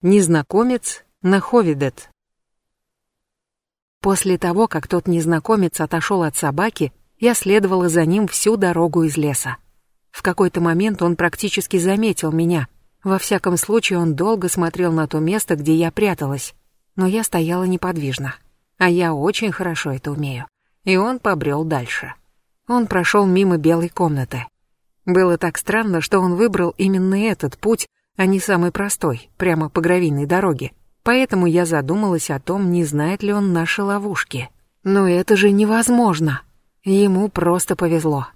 Незнакомец на Ховидет. После того, как тот незнакомец отошел от собаки, я следовала за ним всю дорогу из леса. В какой-то момент он практически заметил меня. Во всяком случае, он долго смотрел на то место, где я пряталась. Но я стояла неподвижно. А я очень хорошо это умею. И он побрел дальше. Он прошел мимо белой комнаты. Было так странно, что он выбрал именно этот путь, а не самый простой, прямо по гравийной дороге. Поэтому я задумалась о том, не знает ли он наши ловушки. Но это же невозможно. Ему просто повезло.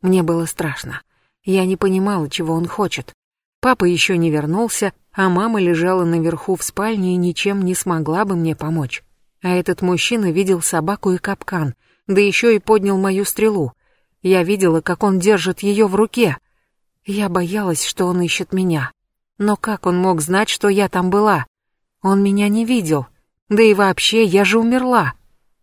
Мне было страшно. Я не понимала, чего он хочет. Папа еще не вернулся, а мама лежала наверху в спальне и ничем не смогла бы мне помочь. А этот мужчина видел собаку и капкан, да еще и поднял мою стрелу. Я видела, как он держит ее в руке. Я боялась, что он ищет меня. Но как он мог знать, что я там была? Он меня не видел. Да и вообще, я же умерла.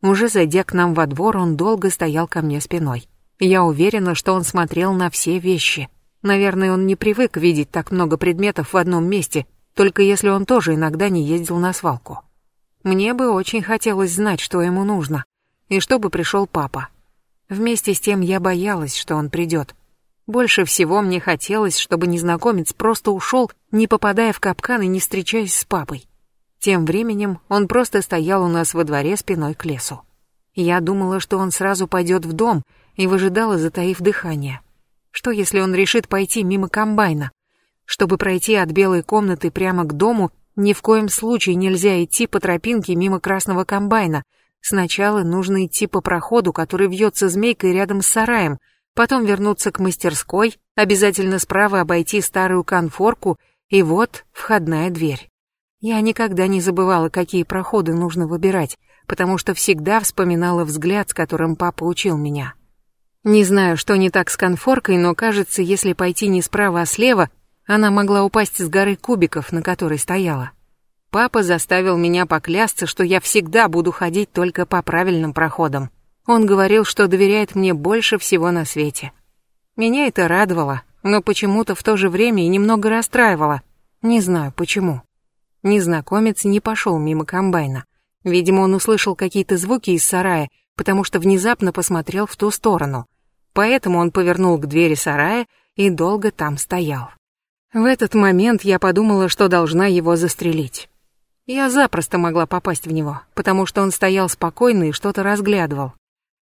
Уже зайдя к нам во двор, он долго стоял ко мне спиной. Я уверена, что он смотрел на все вещи. Наверное, он не привык видеть так много предметов в одном месте, только если он тоже иногда не ездил на свалку. Мне бы очень хотелось знать, что ему нужно, и чтобы пришел папа. Вместе с тем я боялась, что он придет. Больше всего мне хотелось, чтобы незнакомец просто ушел, не попадая в капкан и не встречаясь с папой. Тем временем он просто стоял у нас во дворе спиной к лесу. Я думала, что он сразу пойдет в дом, и выжидала, затаив дыхание. Что если он решит пойти мимо комбайна? Чтобы пройти от белой комнаты прямо к дому, ни в коем случае нельзя идти по тропинке мимо красного комбайна. Сначала нужно идти по проходу, который вьется змейкой рядом с сараем — потом вернуться к мастерской, обязательно справа обойти старую конфорку, и вот входная дверь. Я никогда не забывала, какие проходы нужно выбирать, потому что всегда вспоминала взгляд, с которым папа учил меня. Не знаю, что не так с конфоркой, но кажется, если пойти не справа, а слева, она могла упасть с горы кубиков, на которой стояла. Папа заставил меня поклясться, что я всегда буду ходить только по правильным проходам. Он говорил, что доверяет мне больше всего на свете. Меня это радовало, но почему-то в то же время и немного расстраивало. Не знаю почему. Незнакомец не пошел мимо комбайна. Видимо, он услышал какие-то звуки из сарая, потому что внезапно посмотрел в ту сторону. Поэтому он повернул к двери сарая и долго там стоял. В этот момент я подумала, что должна его застрелить. Я запросто могла попасть в него, потому что он стоял спокойно и что-то разглядывал.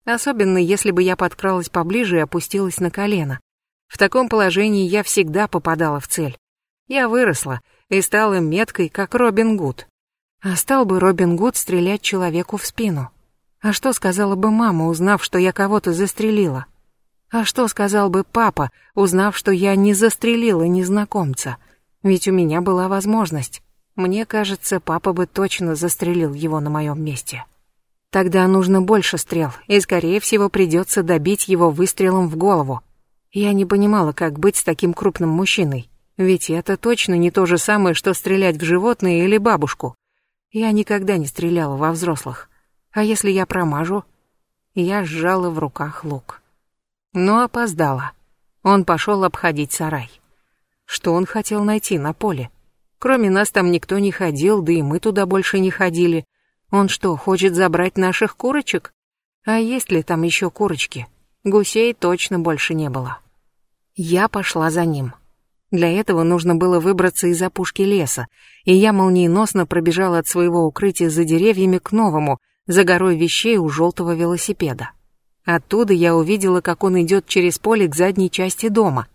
Особенно если бы я подкралась поближе и опустилась на колено. В таком положении я всегда попадала в цель. Я выросла и стала меткой, как Робин Гуд. А стал бы Робин Гуд стрелять человеку в спину? А что сказала бы мама, узнав, что я кого-то застрелила? А что сказал бы папа, узнав, что я не застрелила незнакомца? Ведь у меня была возможность. Мне кажется, папа бы точно застрелил его на моем месте. Тогда нужно больше стрел, и, скорее всего, придется добить его выстрелом в голову. Я не понимала, как быть с таким крупным мужчиной. Ведь это точно не то же самое, что стрелять в животное или бабушку. Я никогда не стреляла во взрослых. А если я промажу? Я сжала в руках лук. Но опоздала. Он пошел обходить сарай. Что он хотел найти на поле? Кроме нас там никто не ходил, да и мы туда больше не ходили. Он что, хочет забрать наших курочек? А есть ли там еще курочки? Гусей точно больше не было. Я пошла за ним. Для этого нужно было выбраться из опушки леса, и я молниеносно пробежала от своего укрытия за деревьями к новому, за горой вещей у желтого велосипеда. Оттуда я увидела, как он идет через поле к задней части дома.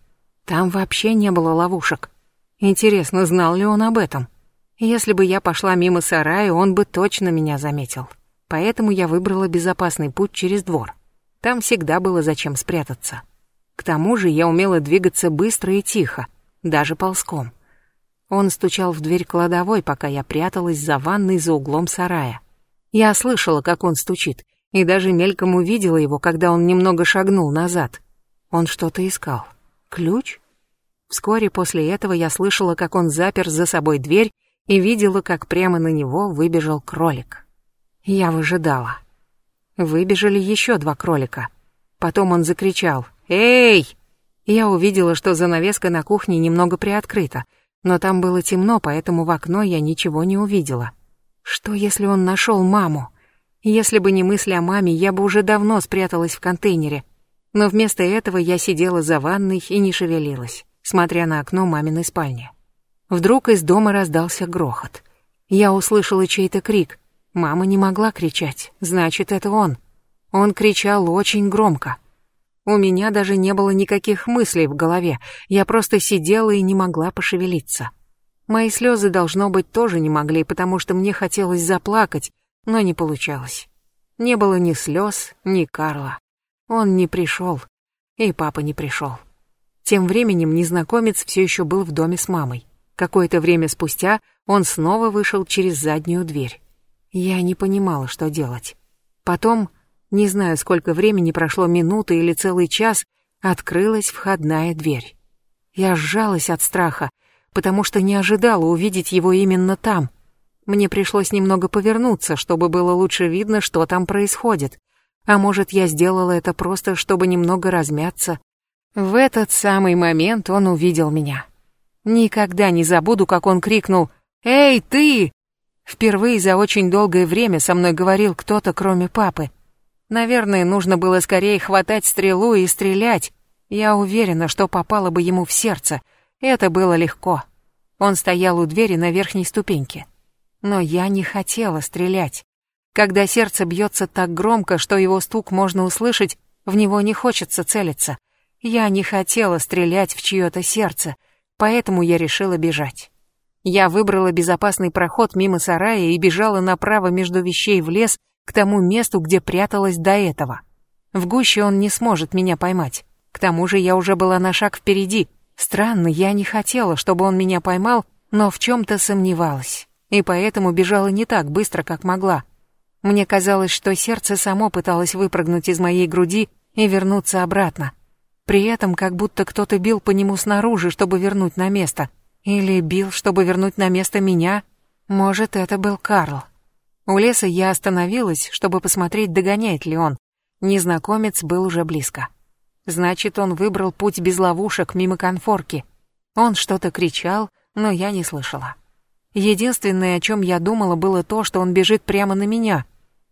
Там вообще не было ловушек. Интересно, знал ли он об этом? Если бы я пошла мимо сарая, он бы точно меня заметил. Поэтому я выбрала безопасный путь через двор. Там всегда было зачем спрятаться. К тому же я умела двигаться быстро и тихо, даже ползком. Он стучал в дверь кладовой, пока я пряталась за ванной за углом сарая. Я слышала, как он стучит, и даже мельком увидела его, когда он немного шагнул назад. Он что-то искал. Ключ? Вскоре после этого я слышала, как он запер за собой дверь и видела, как прямо на него выбежал кролик. Я выжидала. Выбежали еще два кролика. Потом он закричал «Эй!» Я увидела, что занавеска на кухне немного приоткрыта. Но там было темно, поэтому в окно я ничего не увидела. Что, если он нашел маму? Если бы не мысли о маме, я бы уже давно спряталась в контейнере. Но вместо этого я сидела за ванной и не шевелилась, смотря на окно маминой спальни. Вдруг из дома раздался грохот. Я услышала чей-то крик. Мама не могла кричать, значит, это он. Он кричал очень громко. У меня даже не было никаких мыслей в голове, я просто сидела и не могла пошевелиться. Мои слезы, должно быть, тоже не могли, потому что мне хотелось заплакать, но не получалось. Не было ни слез, ни Карла. Он не пришел, и папа не пришел. Тем временем незнакомец все еще был в доме с мамой. Какое-то время спустя он снова вышел через заднюю дверь. Я не понимала, что делать. Потом, не знаю, сколько времени прошло, минуты или целый час, открылась входная дверь. Я сжалась от страха, потому что не ожидала увидеть его именно там. Мне пришлось немного повернуться, чтобы было лучше видно, что там происходит. А может, я сделала это просто, чтобы немного размяться. В этот самый момент он увидел меня. Никогда не забуду, как он крикнул «Эй, ты!». Впервые за очень долгое время со мной говорил кто-то, кроме папы. Наверное, нужно было скорее хватать стрелу и стрелять. Я уверена, что попало бы ему в сердце — это было легко. Он стоял у двери на верхней ступеньке. Но я не хотела стрелять. Когда сердце бьется так громко, что его стук можно услышать, в него не хочется целиться. Я не хотела стрелять в чье-то сердце, поэтому я решила бежать. Я выбрала безопасный проход мимо сарая и бежала направо между вещей в лес к тому месту, где пряталась до этого. В гуще он не сможет меня поймать. К тому же я уже была на шаг впереди, Странно, я не хотела, чтобы он меня поймал, но в чем-то сомневалась, и поэтому бежала не так быстро, как могла. Мне казалось, что сердце само пыталось выпрыгнуть из моей груди и вернуться обратно. При этом как будто кто-то бил по нему снаружи, чтобы вернуть на место. Или бил, чтобы вернуть на место меня. Может, это был Карл. У леса я остановилась, чтобы посмотреть, догоняет ли он. Незнакомец был уже близко. Значит, он выбрал путь без ловушек мимо конфорки. Он что-то кричал, но я не слышала. Единственное, о чем я думала, было то, что он бежит прямо на меня.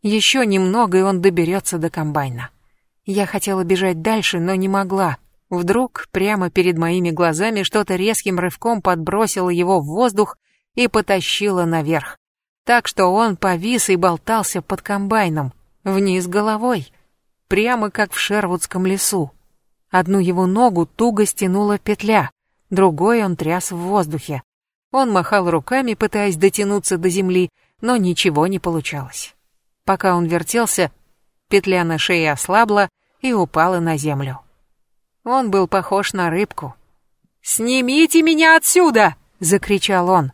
Еще немного, и он доберется до комбайна. Я хотела бежать дальше, но не могла. Вдруг прямо перед моими глазами что-то резким рывком подбросило его в воздух и потащило наверх. Так что он повис и болтался под комбайном, вниз головой, прямо как в Шервудском лесу. Одну его ногу туго стянула петля, другой он тряс в воздухе. Он махал руками, пытаясь дотянуться до земли, но ничего не получалось. Пока он вертелся, петля на шее ослабла и упала на землю. Он был похож на рыбку. «Снимите меня отсюда!» — закричал он.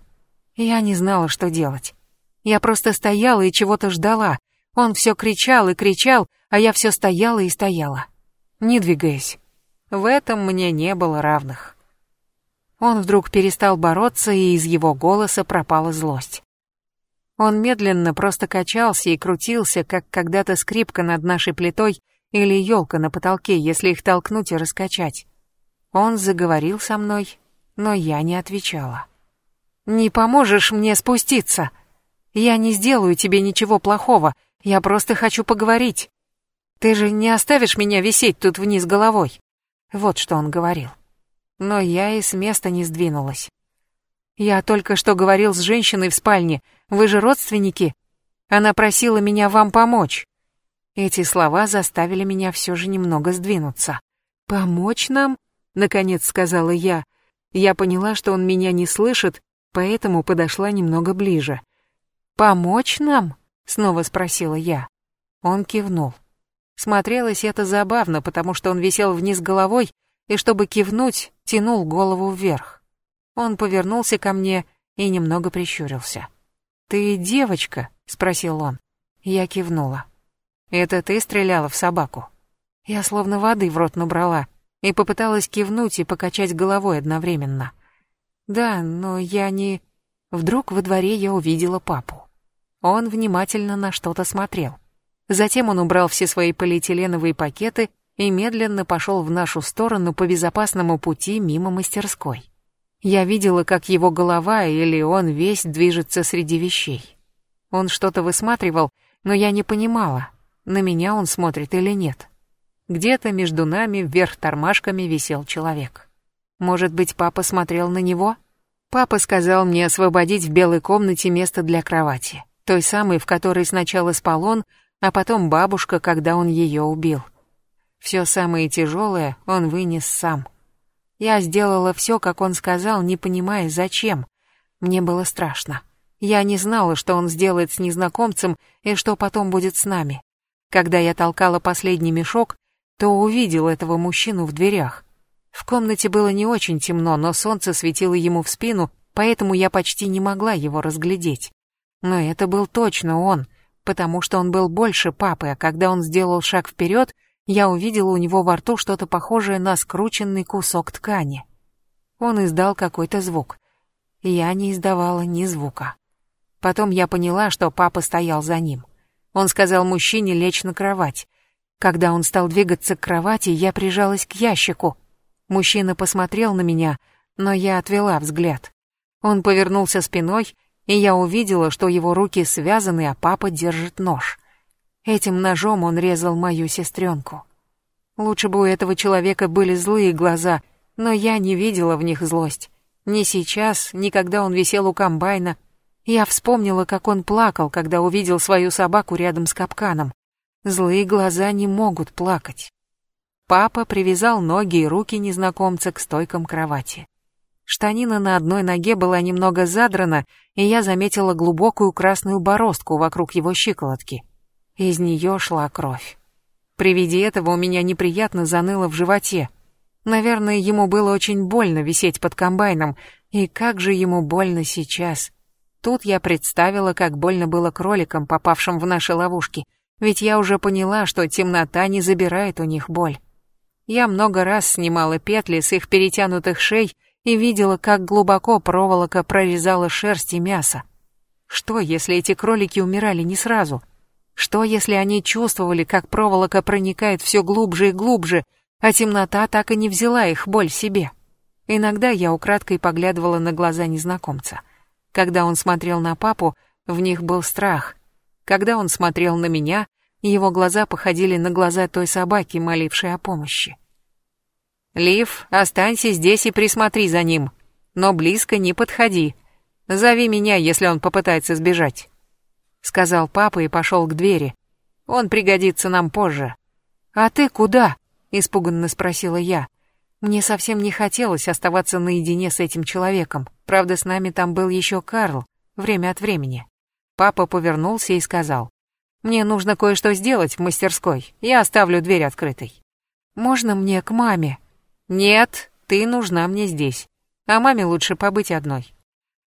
Я не знала, что делать. Я просто стояла и чего-то ждала. Он все кричал и кричал, а я все стояла и стояла, не двигаясь. В этом мне не было равных. Он вдруг перестал бороться, и из его голоса пропала злость. Он медленно просто качался и крутился, как когда-то скрипка над нашей плитой или елка на потолке, если их толкнуть и раскачать. Он заговорил со мной, но я не отвечала. «Не поможешь мне спуститься? Я не сделаю тебе ничего плохого, я просто хочу поговорить. Ты же не оставишь меня висеть тут вниз головой?» Вот что он говорил. Но я и с места не сдвинулась. Я только что говорил с женщиной в спальне. Вы же родственники. Она просила меня вам помочь. Эти слова заставили меня все же немного сдвинуться. «Помочь нам?» — наконец сказала я. Я поняла, что он меня не слышит, поэтому подошла немного ближе. «Помочь нам?» — снова спросила я. Он кивнул. Смотрелось это забавно, потому что он висел вниз головой и, чтобы кивнуть, тянул голову вверх. Он повернулся ко мне и немного прищурился. «Ты девочка?» — спросил он. Я кивнула. «Это ты стреляла в собаку?» Я словно воды в рот набрала и попыталась кивнуть и покачать головой одновременно. «Да, но я не...» Вдруг во дворе я увидела папу. Он внимательно на что-то смотрел. Затем он убрал все свои полиэтиленовые пакеты и медленно пошел в нашу сторону по безопасному пути мимо мастерской. Я видела, как его голова или он весь движется среди вещей. Он что-то высматривал, но я не понимала, на меня он смотрит или нет. Где-то между нами вверх тормашками висел человек. Может быть, папа смотрел на него? Папа сказал мне освободить в белой комнате место для кровати, той самой, в которой сначала спал он, а потом бабушка, когда он ее убил. Все самое тяжелое он вынес сам. Я сделала все, как он сказал, не понимая, зачем. Мне было страшно. Я не знала, что он сделает с незнакомцем и что потом будет с нами. Когда я толкала последний мешок, то увидел этого мужчину в дверях. В комнате было не очень темно, но солнце светило ему в спину, поэтому я почти не могла его разглядеть. Но это был точно он, потому что он был больше папы, а когда он сделал шаг вперед, я увидела у него во рту что-то похожее на скрученный кусок ткани. Он издал какой-то звук. Я не издавала ни звука. Потом я поняла, что папа стоял за ним. Он сказал мужчине лечь на кровать. Когда он стал двигаться к кровати, я прижалась к ящику. Мужчина посмотрел на меня, но я отвела взгляд. Он повернулся спиной, и я увидела, что его руки связаны, а папа держит нож. Этим ножом он резал мою сестренку. Лучше бы у этого человека были злые глаза, но я не видела в них злость. Ни сейчас, ни когда он висел у комбайна. Я вспомнила, как он плакал, когда увидел свою собаку рядом с капканом. Злые глаза не могут плакать. Папа привязал ноги и руки незнакомца к стойкам кровати. Штанина на одной ноге была немного задрана, и я заметила глубокую красную бороздку вокруг его щиколотки. Из нее шла кровь. При виде этого у меня неприятно заныло в животе. Наверное, ему было очень больно висеть под комбайном, и как же ему больно сейчас. Тут я представила, как больно было кроликам, попавшим в наши ловушки — ведь я уже поняла, что темнота не забирает у них боль. Я много раз снимала петли с их перетянутых шей и видела, как глубоко проволока прорезала шерсть и мясо. Что, если эти кролики умирали не сразу? Что, если они чувствовали, как проволока проникает все глубже и глубже, а темнота так и не взяла их боль себе? Иногда я украдкой поглядывала на глаза незнакомца. Когда он смотрел на папу, в них был страх, когда он смотрел на меня, его глаза походили на глаза той собаки, молившей о помощи. «Лив, останься здесь и присмотри за ним, но близко не подходи. Зови меня, если он попытается сбежать», — сказал папа и пошел к двери. «Он пригодится нам позже». «А ты куда?» — испуганно спросила я. Мне совсем не хотелось оставаться наедине с этим человеком. Правда, с нами там был еще Карл, время от времени. Папа повернулся и сказал, «Мне нужно кое-что сделать в мастерской. Я оставлю дверь открытой». «Можно мне к маме?» «Нет, ты нужна мне здесь. А маме лучше побыть одной».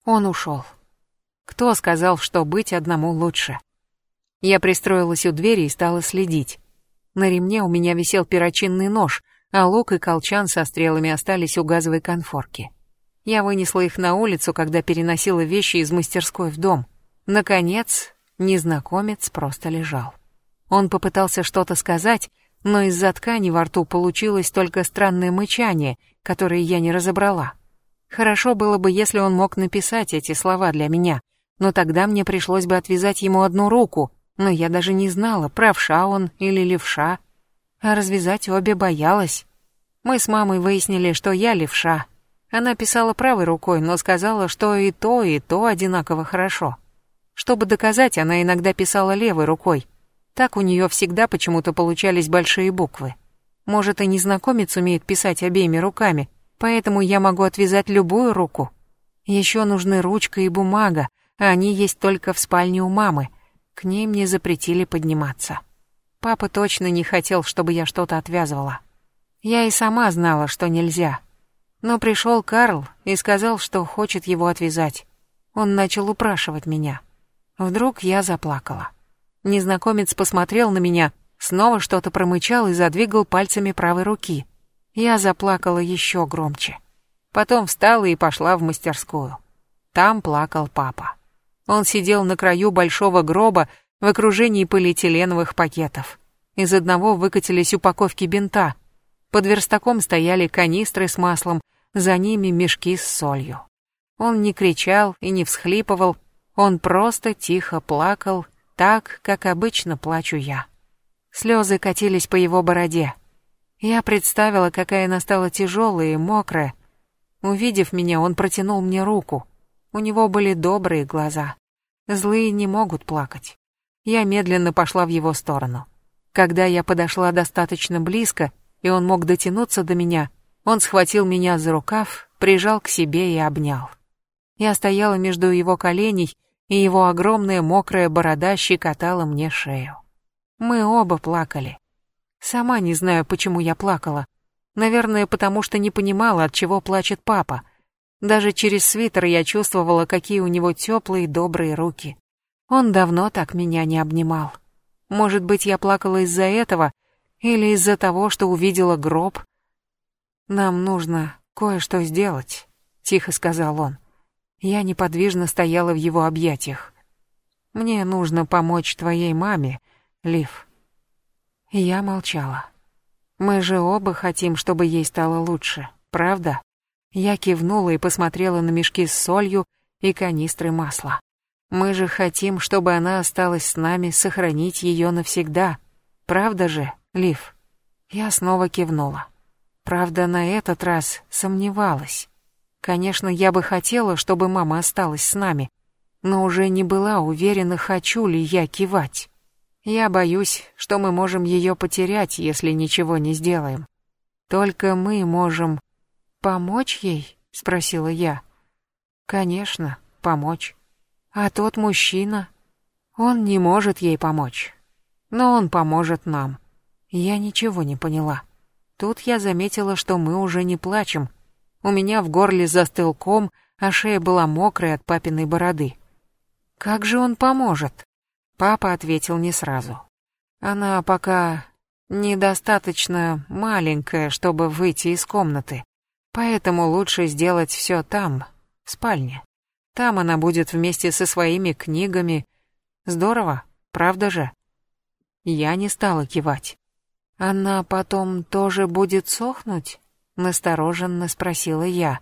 Он ушел. Кто сказал, что быть одному лучше? Я пристроилась у двери и стала следить. На ремне у меня висел перочинный нож, а лук и колчан со стрелами остались у газовой конфорки. Я вынесла их на улицу, когда переносила вещи из мастерской в дом. Наконец, незнакомец просто лежал. Он попытался что-то сказать, но из-за ткани во рту получилось только странное мычание, которое я не разобрала. Хорошо было бы, если он мог написать эти слова для меня, но тогда мне пришлось бы отвязать ему одну руку, но я даже не знала, правша он или левша. А развязать обе боялась. Мы с мамой выяснили, что я левша. Она писала правой рукой, но сказала, что и то, и то одинаково хорошо. Чтобы доказать, она иногда писала левой рукой. Так у нее всегда почему-то получались большие буквы. Может, и незнакомец умеет писать обеими руками, поэтому я могу отвязать любую руку. Еще нужны ручка и бумага, они есть только в спальне у мамы. К ней мне запретили подниматься. Папа точно не хотел, чтобы я что-то отвязывала. Я и сама знала, что нельзя. Но пришел Карл и сказал, что хочет его отвязать. Он начал упрашивать меня. Вдруг я заплакала. Незнакомец посмотрел на меня, снова что-то промычал и задвигал пальцами правой руки. Я заплакала еще громче. Потом встала и пошла в мастерскую. Там плакал папа. Он сидел на краю большого гроба в окружении полиэтиленовых пакетов. Из одного выкатились упаковки бинта. Под верстаком стояли канистры с маслом, за ними мешки с солью. Он не кричал и не всхлипывал, он просто тихо плакал, так, как обычно плачу я. Слезы катились по его бороде. Я представила, какая она стала тяжелая и мокрая. Увидев меня, он протянул мне руку. У него были добрые глаза. Злые не могут плакать. Я медленно пошла в его сторону. Когда я подошла достаточно близко, и он мог дотянуться до меня, он схватил меня за рукав, прижал к себе и обнял. Я стояла между его коленей, и его огромная мокрая борода щекотала мне шею. Мы оба плакали. Сама не знаю, почему я плакала. Наверное, потому что не понимала, от чего плачет папа. Даже через свитер я чувствовала, какие у него теплые добрые руки. Он давно так меня не обнимал. Может быть, я плакала из-за этого или из-за того, что увидела гроб, «Нам нужно кое-что сделать», — тихо сказал он. Я неподвижно стояла в его объятиях. «Мне нужно помочь твоей маме, Лив». Я молчала. «Мы же оба хотим, чтобы ей стало лучше, правда?» Я кивнула и посмотрела на мешки с солью и канистры масла. «Мы же хотим, чтобы она осталась с нами, сохранить ее навсегда. Правда же, Лив?» Я снова кивнула. Правда, на этот раз сомневалась. Конечно, я бы хотела, чтобы мама осталась с нами, но уже не была уверена, хочу ли я кивать. Я боюсь, что мы можем ее потерять, если ничего не сделаем. Только мы можем помочь ей, спросила я. Конечно, помочь. А тот мужчина, он не может ей помочь. Но он поможет нам. Я ничего не поняла. Тут я заметила, что мы уже не плачем. У меня в горле застыл ком, а шея была мокрая от папиной бороды. «Как же он поможет?» Папа ответил не сразу. «Она пока недостаточно маленькая, чтобы выйти из комнаты, поэтому лучше сделать все там, в спальне. Там она будет вместе со своими книгами. Здорово, правда же?» Я не стала кивать. «Она потом тоже будет сохнуть?» — настороженно спросила я,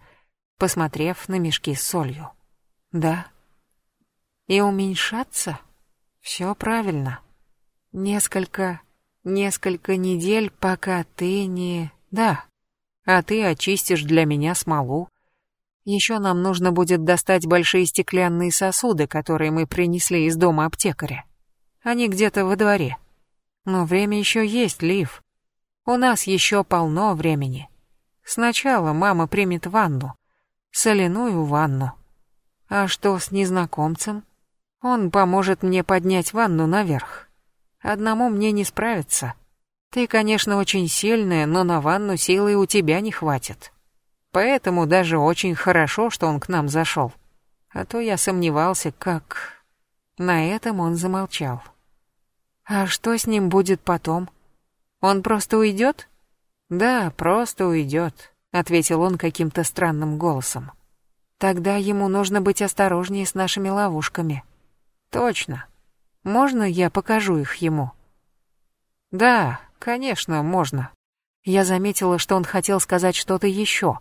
посмотрев на мешки с солью. «Да». «И уменьшаться?» «Все правильно. Несколько... несколько недель, пока ты не... Да. А ты очистишь для меня смолу. Еще нам нужно будет достать большие стеклянные сосуды, которые мы принесли из дома аптекаря. Они где-то во дворе». Но время еще есть, Лив. У нас еще полно времени. Сначала мама примет ванну. Соляную ванну. А что с незнакомцем? Он поможет мне поднять ванну наверх. Одному мне не справиться. Ты, конечно, очень сильная, но на ванну силы у тебя не хватит. Поэтому даже очень хорошо, что он к нам зашел. А то я сомневался, как... На этом он замолчал. А что с ним будет потом? Он просто уйдет? Да, просто уйдет, ответил он каким-то странным голосом. Тогда ему нужно быть осторожнее с нашими ловушками. Точно. Можно я покажу их ему? Да, конечно, можно. Я заметила, что он хотел сказать что-то еще.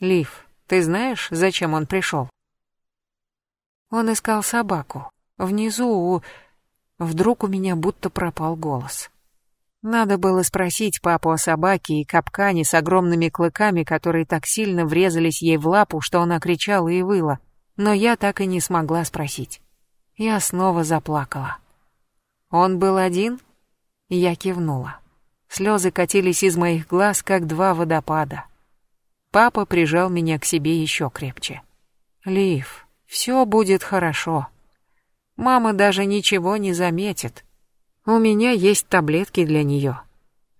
Лив, ты знаешь, зачем он пришел? Он искал собаку. Внизу у Вдруг у меня будто пропал голос. Надо было спросить папу о собаке и капкане с огромными клыками, которые так сильно врезались ей в лапу, что она кричала и выла, но я так и не смогла спросить. Я снова заплакала. Он был один? Я кивнула. Слезы катились из моих глаз, как два водопада. Папа прижал меня к себе еще крепче. «Лив, все будет хорошо», Мама даже ничего не заметит. У меня есть таблетки для нее.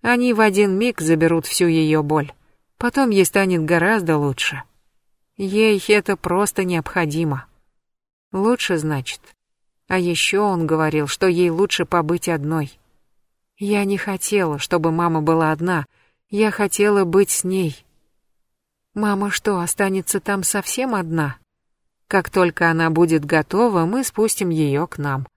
Они в один миг заберут всю ее боль. Потом ей станет гораздо лучше. Ей это просто необходимо. Лучше, значит. А еще он говорил, что ей лучше побыть одной. Я не хотела, чтобы мама была одна. Я хотела быть с ней. Мама что, останется там совсем одна? Как только она будет готова, мы спустим ее к нам.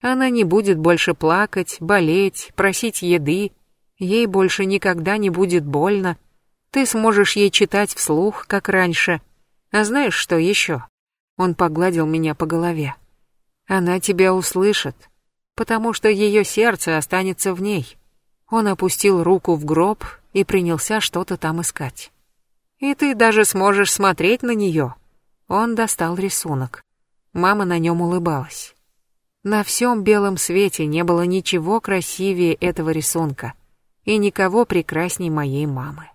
Она не будет больше плакать, болеть, просить еды, ей больше никогда не будет больно. Ты сможешь ей читать вслух, как раньше. А знаешь, что еще? Он погладил меня по голове. Она тебя услышит, потому что ее сердце останется в ней. Он опустил руку в гроб и принялся что-то там искать. И ты даже сможешь смотреть на нее. Он достал рисунок. Мама на нем улыбалась. На всем белом свете не было ничего красивее этого рисунка и никого прекрасней моей мамы.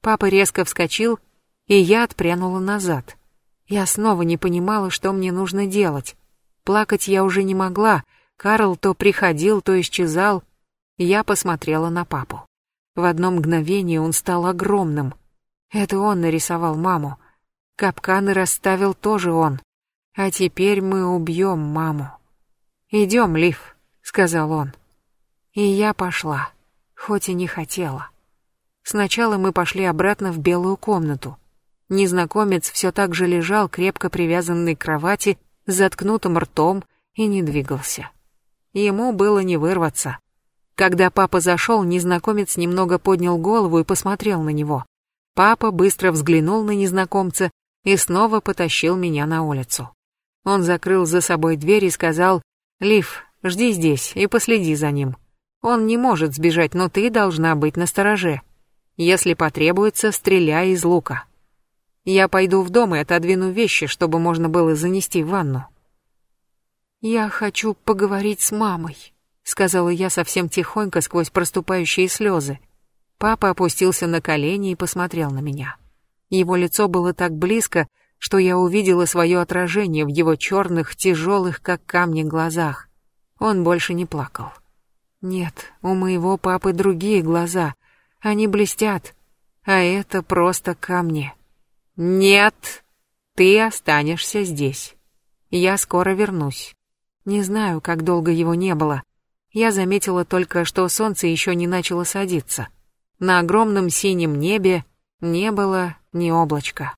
Папа резко вскочил, и я отпрянула назад. Я снова не понимала, что мне нужно делать. Плакать я уже не могла, Карл то приходил, то исчезал. Я посмотрела на папу. В одно мгновение он стал огромным. Это он нарисовал маму. Капканы расставил тоже он. А теперь мы убьем маму. «Идем, Лив», — сказал он. И я пошла, хоть и не хотела. Сначала мы пошли обратно в белую комнату. Незнакомец все так же лежал, крепко привязанный к кровати, заткнутым ртом и не двигался. Ему было не вырваться. Когда папа зашел, незнакомец немного поднял голову и посмотрел на него. Папа быстро взглянул на незнакомца и снова потащил меня на улицу. Он закрыл за собой дверь и сказал, «Лив, жди здесь и последи за ним. Он не может сбежать, но ты должна быть настороже. Если потребуется, стреляй из лука. Я пойду в дом и отодвину вещи, чтобы можно было занести в ванну». «Я хочу поговорить с мамой», — сказала я совсем тихонько сквозь проступающие слезы. Папа опустился на колени и посмотрел на меня. Его лицо было так близко, что я увидела свое отражение в его черных, тяжелых, как камни, глазах. Он больше не плакал. Нет, у моего папы другие глаза. Они блестят, а это просто камни. Нет, ты останешься здесь. Я скоро вернусь. Не знаю, как долго его не было. Я заметила только, что солнце еще не начало садиться. На огромном синем небе не было ни облачка.